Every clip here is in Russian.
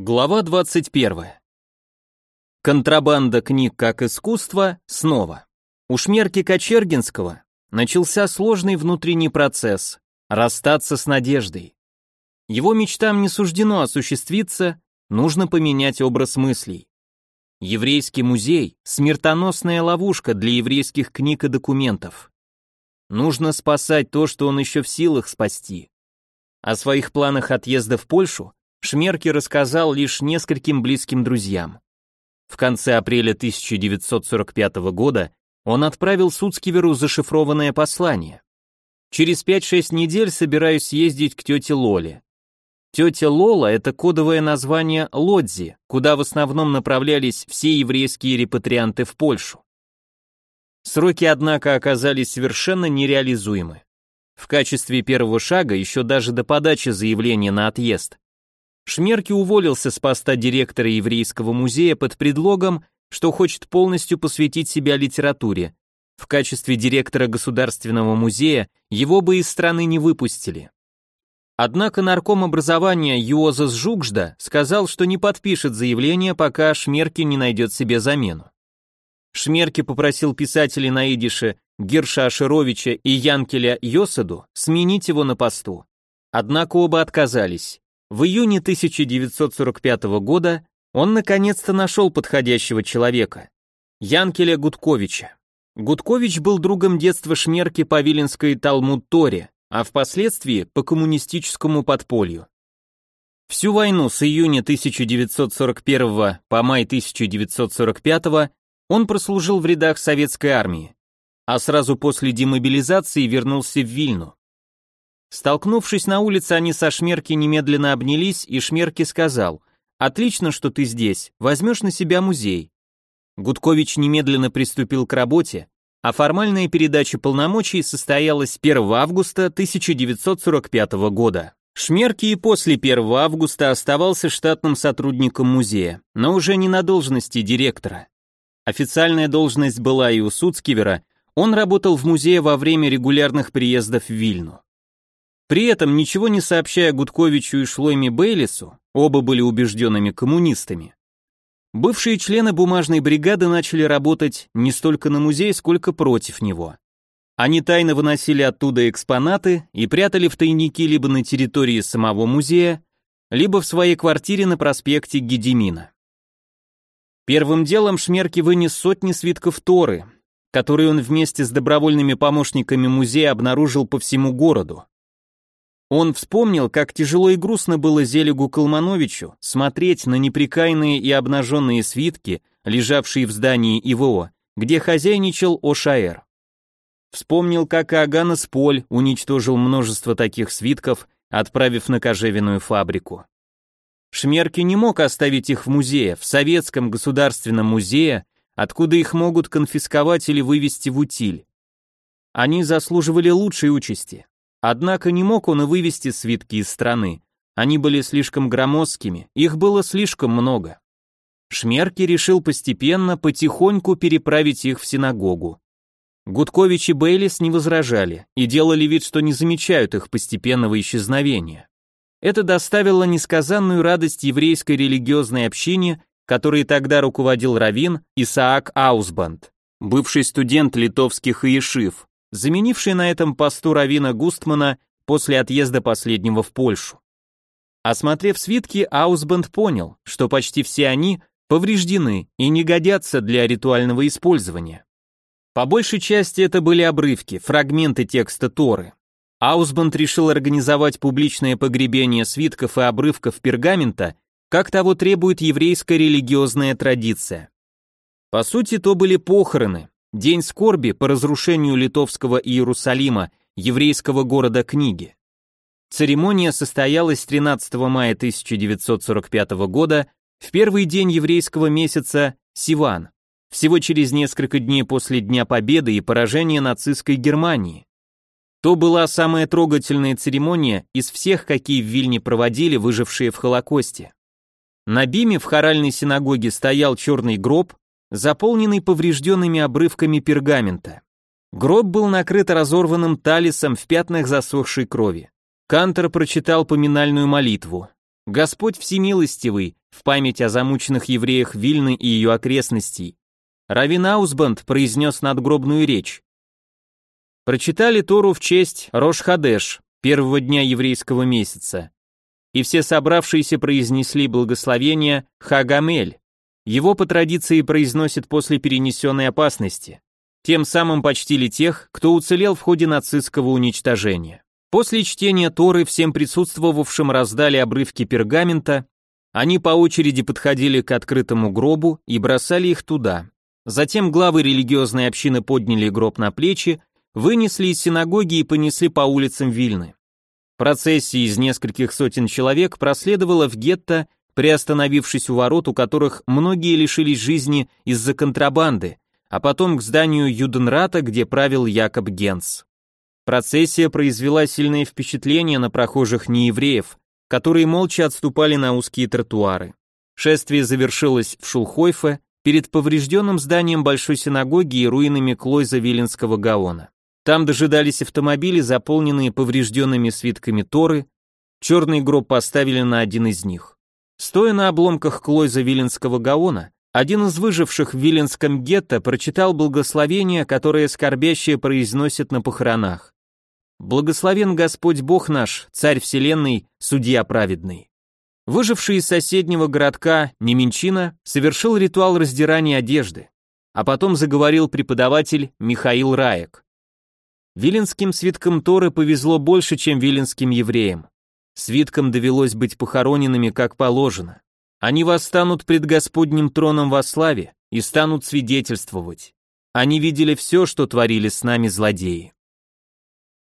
Глава 21. Контрабанда книг как искусство снова. У Шмерки Кочергинского начался сложный внутренний процесс – расстаться с надеждой. Его мечтам не суждено осуществиться, нужно поменять образ мыслей. Еврейский музей – смертоносная ловушка для еврейских книг и документов. Нужно спасать то, что он еще в силах спасти. О своих планах отъезда в Польшу Шмерки рассказал лишь нескольким близким друзьям. В конце апреля 1945 года он отправил Суцкиверу зашифрованное послание. Через 5-6 недель собираюсь съездить к тете Лоле. Тетя Лола – это кодовое название Лодзи, куда в основном направлялись все еврейские репатрианты в Польшу. Сроки, однако, оказались совершенно нереализуемы. В качестве первого шага, еще даже до подачи заявления на отъезд, Шмерки уволился с поста директора еврейского музея под предлогом, что хочет полностью посвятить себя литературе. В качестве директора государственного музея его бы из страны не выпустили. Однако нарком образования Юозас Жукжда сказал, что не подпишет заявление, пока Шмерки не найдет себе замену. Шмерки попросил писателей на идише Герша Ашеровича и Янкеля Йосаду сменить его на посту. Однако оба отказались. В июне 1945 года он наконец-то нашел подходящего человека – Янкеля Гудковича. Гудкович был другом детства Шмерки по Виленской Талмуд-Торе, а впоследствии по коммунистическому подполью. Всю войну с июня 1941 по май 1945 он прослужил в рядах советской армии, а сразу после демобилизации вернулся в Вильну. Столкнувшись на улице, они со Шмерки немедленно обнялись, и Шмерки сказал, «Отлично, что ты здесь, возьмешь на себя музей». Гудкович немедленно приступил к работе, а формальная передача полномочий состоялась 1 августа 1945 года. Шмерки и после 1 августа оставался штатным сотрудником музея, но уже не на должности директора. Официальная должность была и у Суцкивера, он работал в музее во время регулярных приездов в Вильну. При этом, ничего не сообщая Гудковичу и Шлойме Бейлису, оба были убежденными коммунистами, бывшие члены бумажной бригады начали работать не столько на музей, сколько против него. Они тайно выносили оттуда экспонаты и прятали в тайники либо на территории самого музея, либо в своей квартире на проспекте Гедемина. Первым делом Шмерки вынес сотни свитков Торы, которые он вместе с добровольными помощниками музея обнаружил по всему городу. Он вспомнил, как тяжело и грустно было Зелегу Калмановичу смотреть на неприкаянные и обнаженные свитки, лежавшие в здании ИВО, где хозяйничал Ошаэр. Вспомнил, как Аганес Поль уничтожил множество таких свитков, отправив на кожевенную фабрику. Шмерки не мог оставить их в музее, в советском государственном музее, откуда их могут конфисковать или вывести в утиль. Они заслуживали лучшей участи. Однако не мог он и вывести свитки из страны. Они были слишком громоздкими, их было слишком много. Шмерки решил постепенно, потихоньку переправить их в синагогу. Гудкович и Бейлис не возражали и делали вид, что не замечают их постепенного исчезновения. Это доставило несказанную радость еврейской религиозной общине, которой тогда руководил раввин Исаак Аусбанд, бывший студент литовских иешив, заменивший на этом посту Равина Густмана после отъезда последнего в Польшу. Осмотрев свитки, Аусбанд понял, что почти все они повреждены и не годятся для ритуального использования. По большей части это были обрывки, фрагменты текста Торы. Аусбанд решил организовать публичное погребение свитков и обрывков пергамента, как того требует еврейская религиозная традиция. По сути, то были похороны, День скорби по разрушению литовского Иерусалима, еврейского города книги. Церемония состоялась 13 мая 1945 года, в первый день еврейского месяца Сиван, всего через несколько дней после Дня Победы и поражения нацистской Германии. То была самая трогательная церемония из всех, какие в Вильне проводили выжившие в Холокосте. На биме в хоральной синагоге стоял черный гроб, заполненный поврежденными обрывками пергамента. Гроб был накрыт разорванным талисом в пятнах засохшей крови. Кантор прочитал поминальную молитву. Господь всемилостивый, в память о замученных евреях Вильны и ее окрестностей. Равин Аусбанд произнес надгробную речь. Прочитали Тору в честь Рош-Хадеш, первого дня еврейского месяца. И все собравшиеся произнесли благословение Хагамель. Его по традиции произносят после перенесенной опасности. Тем самым почтили тех, кто уцелел в ходе нацистского уничтожения. После чтения Торы всем присутствовавшим раздали обрывки пергамента, они по очереди подходили к открытому гробу и бросали их туда. Затем главы религиозной общины подняли гроб на плечи, вынесли из синагоги и понесли по улицам Вильны. Процессия из нескольких сотен человек проследовала в гетто, приостановившись у ворот, у которых многие лишились жизни из-за контрабанды, а потом к зданию Юденрата, где правил Якоб Генц. Процессия произвела сильное впечатление на прохожих неевреев, которые молча отступали на узкие тротуары. Шествие завершилось в Шулхойфе, перед поврежденным зданием Большой синагоги и руинами Клойза Виленского Гаона. Там дожидались автомобили, заполненные поврежденными свитками Торы, черный гроб поставили на один из них. Стоя на обломках Клойза Виленского Гаона, один из выживших в Виленском гетто прочитал благословение, которое скорбящие произносят на похоронах. Благословен Господь Бог наш, Царь Вселенной, Судья праведный. Выживший из соседнего городка Неменчина совершил ритуал раздирания одежды, а потом заговорил преподаватель Михаил Раек. Виленским свиткам Торы повезло больше, чем виленским евреям. Свиткам довелось быть похороненными как положено. Они восстанут пред Господним троном во славе и станут свидетельствовать. Они видели все, что творили с нами злодеи.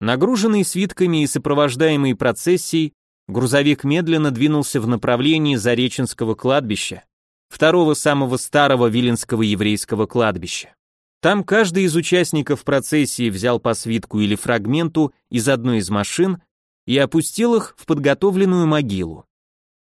Нагруженный свитками и сопровождаемый процессией, грузовик медленно двинулся в направлении Зареченского кладбища, второго самого старого Виленского еврейского кладбища. Там каждый из участников процессии взял по свитку или фрагменту из одной из машин и опустил их в подготовленную могилу.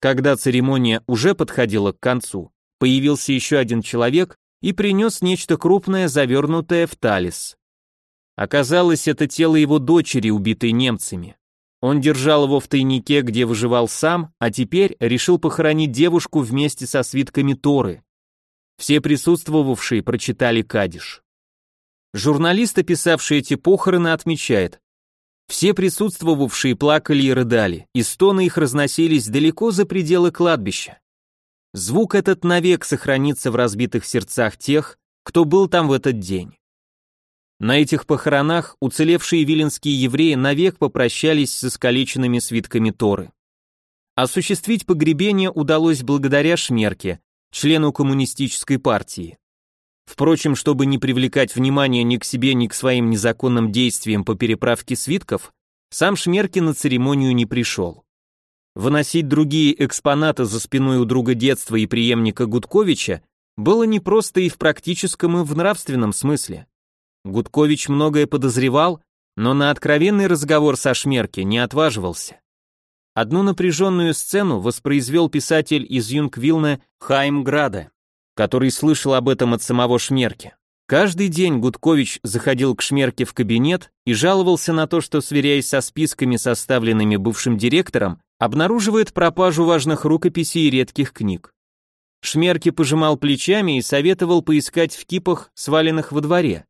Когда церемония уже подходила к концу, появился еще один человек и принес нечто крупное, завернутое в талис. Оказалось, это тело его дочери, убитой немцами. Он держал его в тайнике, где выживал сам, а теперь решил похоронить девушку вместе со свитками Торы. Все присутствовавшие прочитали Кадиш. Журналист, описавший эти похороны, отмечает, все присутствовавшие плакали и рыдали, и стоны их разносились далеко за пределы кладбища. Звук этот навек сохранится в разбитых сердцах тех, кто был там в этот день. На этих похоронах уцелевшие виленские евреи навек попрощались с искалеченными свитками Торы. Осуществить погребение удалось благодаря Шмерке, члену коммунистической партии. Впрочем, чтобы не привлекать внимание ни к себе, ни к своим незаконным действиям по переправке свитков, сам Шмерке на церемонию не пришел. Выносить другие экспонаты за спиной у друга детства и преемника Гудковича было непросто и в практическом, и в нравственном смысле. Гудкович многое подозревал, но на откровенный разговор со Шмерке не отваживался. Одну напряженную сцену воспроизвел писатель из Юнгвилна Хайм Града, который слышал об этом от самого Шмерке. Каждый день Гудкович заходил к Шмерке в кабинет и жаловался на то, что, сверяясь со списками, составленными бывшим директором, обнаруживает пропажу важных рукописей и редких книг. Шмерке пожимал плечами и советовал поискать в кипах, сваленных во дворе.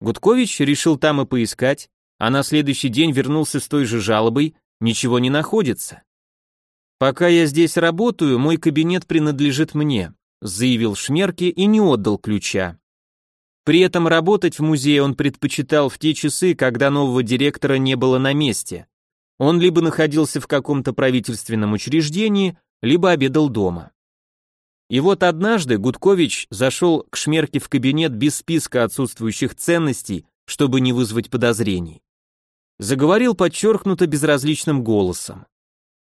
Гудкович решил там и поискать, а на следующий день вернулся с той же жалобой, ничего не находится. «Пока я здесь работаю, мой кабинет принадлежит мне», заявил Шмерке и не отдал ключа. При этом работать в музее он предпочитал в те часы, когда нового директора не было на месте. Он либо находился в каком-то правительственном учреждении, либо обедал дома. И вот однажды Гудкович зашел к Шмерке в кабинет без списка отсутствующих ценностей, чтобы не вызвать подозрений. Заговорил подчеркнуто безразличным голосом.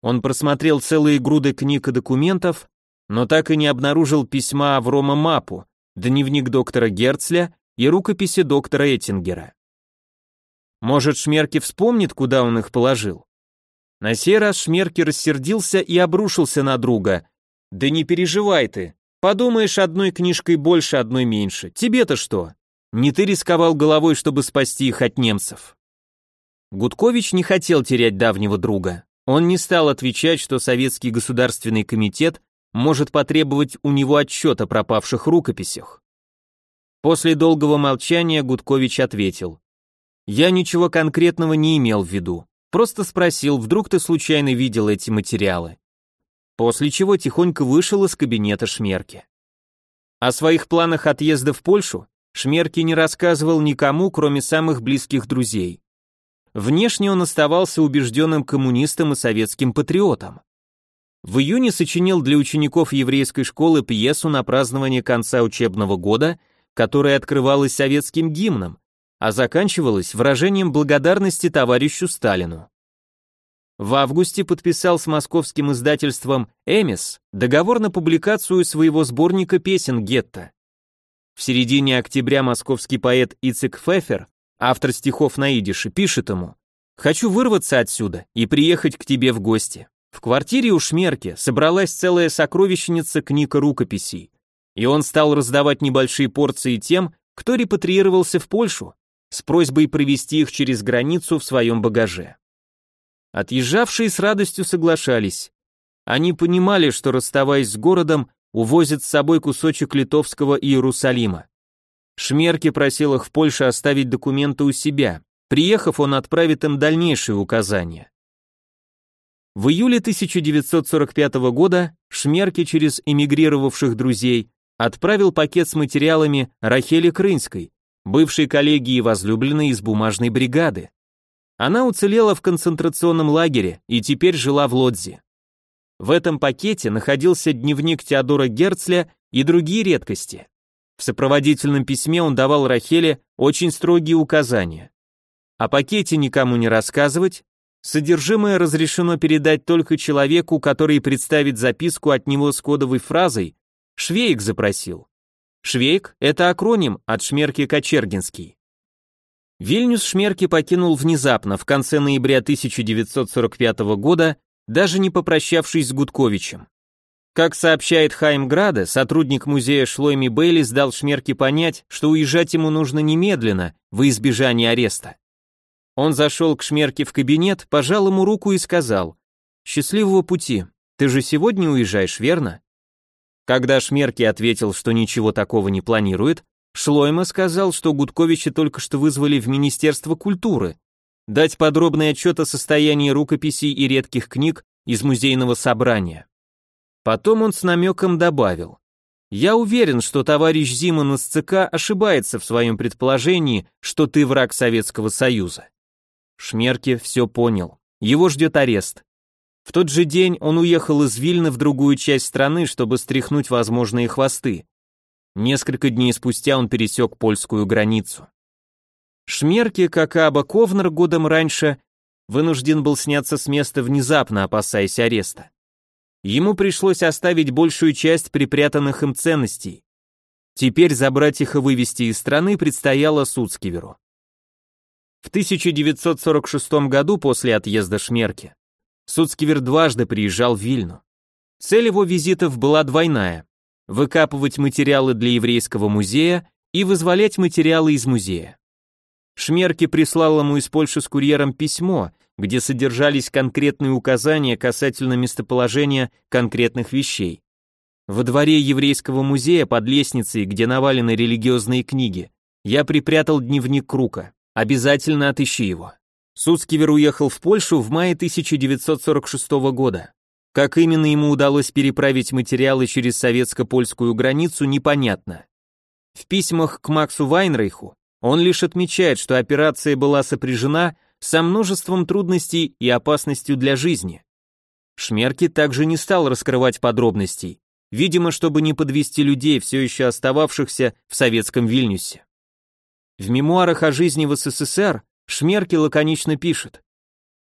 Он просмотрел целые груды книг и документов, но так и не обнаружил письма Аврома Мапу, дневник доктора Герцля и рукописи доктора Эттингера. Может, Шмерке вспомнит, куда он их положил? На сей раз Шмерке рассердился и обрушился на друга, да не переживай ты. Подумаешь, одной книжкой больше, одной меньше. Тебе-то что? Не ты рисковал головой, чтобы спасти их от немцев. Гудкович не хотел терять давнего друга. Он не стал отвечать, что Советский государственный комитет может потребовать у него отчет о пропавших рукописях. После долгого молчания Гудкович ответил. «Я ничего конкретного не имел в виду, просто спросил, вдруг ты случайно видел эти материалы». После чего тихонько вышел из кабинета Шмерки. О своих планах отъезда в Польшу Шмерки не рассказывал никому, кроме самых близких друзей. Внешне он оставался убежденным коммунистом и советским патриотом. В июне сочинил для учеников еврейской школы пьесу на празднование конца учебного года, которая открывалась советским гимном, а заканчивалась выражением благодарности товарищу Сталину. В августе подписал с московским издательством «Эмис» договор на публикацию своего сборника песен «Гетто». В середине октября московский поэт Ицек Фефер автор стихов на идише, пишет ему «Хочу вырваться отсюда и приехать к тебе в гости». В квартире у Шмерки собралась целая сокровищница книг и рукописей, и он стал раздавать небольшие порции тем, кто репатриировался в Польшу, с просьбой провести их через границу в своем багаже. Отъезжавшие с радостью соглашались. Они понимали, что расставаясь с городом, увозят с собой кусочек литовского Иерусалима. Шмерки просил их в Польше оставить документы у себя. Приехав, он отправит им дальнейшие указания. В июле 1945 года Шмерки через эмигрировавших друзей отправил пакет с материалами Рахели Крынской, бывшей коллеги и возлюбленной из бумажной бригады. Она уцелела в концентрационном лагере и теперь жила в Лодзе. В этом пакете находился дневник Теодора Герцля и другие редкости. В сопроводительном письме он давал Рахеле очень строгие указания. О пакете никому не рассказывать, содержимое разрешено передать только человеку, который представит записку от него с кодовой фразой «Швейк запросил». Швейк – это акроним от Шмерки Кочергинский. Вильнюс Шмерки покинул внезапно, в конце ноября 1945 года, даже не попрощавшись с Гудковичем. Как сообщает Хайм Града, сотрудник музея Шлойми Бейли сдал Шмерке понять, что уезжать ему нужно немедленно, во избежание ареста. Он зашел к Шмерке в кабинет, пожал ему руку и сказал, «Счастливого пути, ты же сегодня уезжаешь, верно?» Когда Шмерке ответил, что ничего такого не планирует, Шлойма сказал, что Гудковича только что вызвали в Министерство культуры, дать подробный отчет о состоянии рукописей и редких книг из музейного собрания. Потом он с намеком добавил. «Я уверен, что товарищ Зиман из ЦК ошибается в своем предположении, что ты враг Советского Союза». Шмерке все понял. Его ждет арест. В тот же день он уехал из Вильны в другую часть страны, чтобы стряхнуть возможные хвосты. Несколько дней спустя он пересек польскую границу. Шмерке, как и Аба Ковнер годом раньше, вынужден был сняться с места внезапно, опасаясь ареста. Ему пришлось оставить большую часть припрятанных им ценностей. Теперь забрать их и вывести из страны предстояло Суцкиверу. В 1946 году после отъезда Шмерки Суцкивер дважды приезжал в Вильну. Цель его визитов была двойная – выкапывать материалы для еврейского музея и вызволять материалы из музея. Шмерки прислал ему из Польши с курьером письмо, где содержались конкретные указания касательно местоположения конкретных вещей. Во дворе еврейского музея под лестницей, где навалены религиозные книги, я припрятал дневник Крука. Обязательно отыщи его. Суцкивер уехал в Польшу в мае 1946 года. Как именно ему удалось переправить материалы через советско-польскую границу, непонятно. В письмах к Максу Вайнрейху он лишь отмечает, что операция была сопряжена со множеством трудностей и опасностью для жизни. Шмерки также не стал раскрывать подробностей, видимо, чтобы не подвести людей, все еще остававшихся в советском Вильнюсе. В мемуарах о жизни в СССР Шмерки лаконично пишет,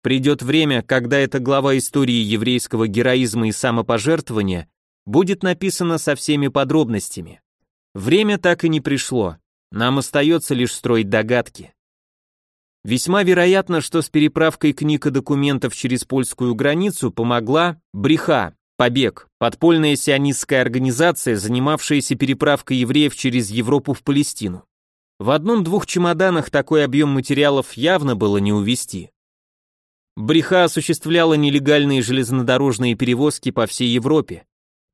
«Придет время, когда эта глава истории еврейского героизма и самопожертвования будет написана со всеми подробностями. Время так и не пришло, нам остается лишь строить догадки. Весьма вероятно, что с переправкой книг и документов через польскую границу помогла Бреха, Побег, подпольная сионистская организация, занимавшаяся переправкой евреев через Европу в Палестину. В одном-двух чемоданах такой объем материалов явно было не увезти. Бреха осуществляла нелегальные железнодорожные перевозки по всей Европе,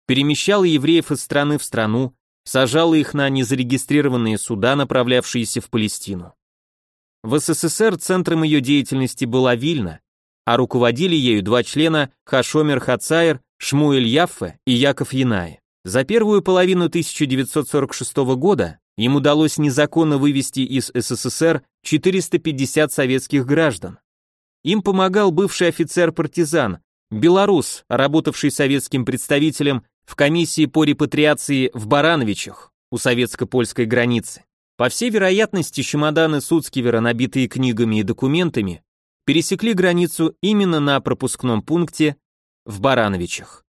перемещала евреев из страны в страну, сажала их на незарегистрированные суда, направлявшиеся в Палестину. В СССР центром ее деятельности была Вильна, а руководили ею два члена Хашомер Хацаер, Шмуэль Яффе и Яков Янае. За первую половину 1946 года им удалось незаконно вывести из СССР 450 советских граждан. Им помогал бывший офицер-партизан, белорус, работавший советским представителем в комиссии по репатриации в Барановичах у советско-польской границы. По всей вероятности, чемоданы Суцкивера, набитые книгами и документами, пересекли границу именно на пропускном пункте в Барановичах.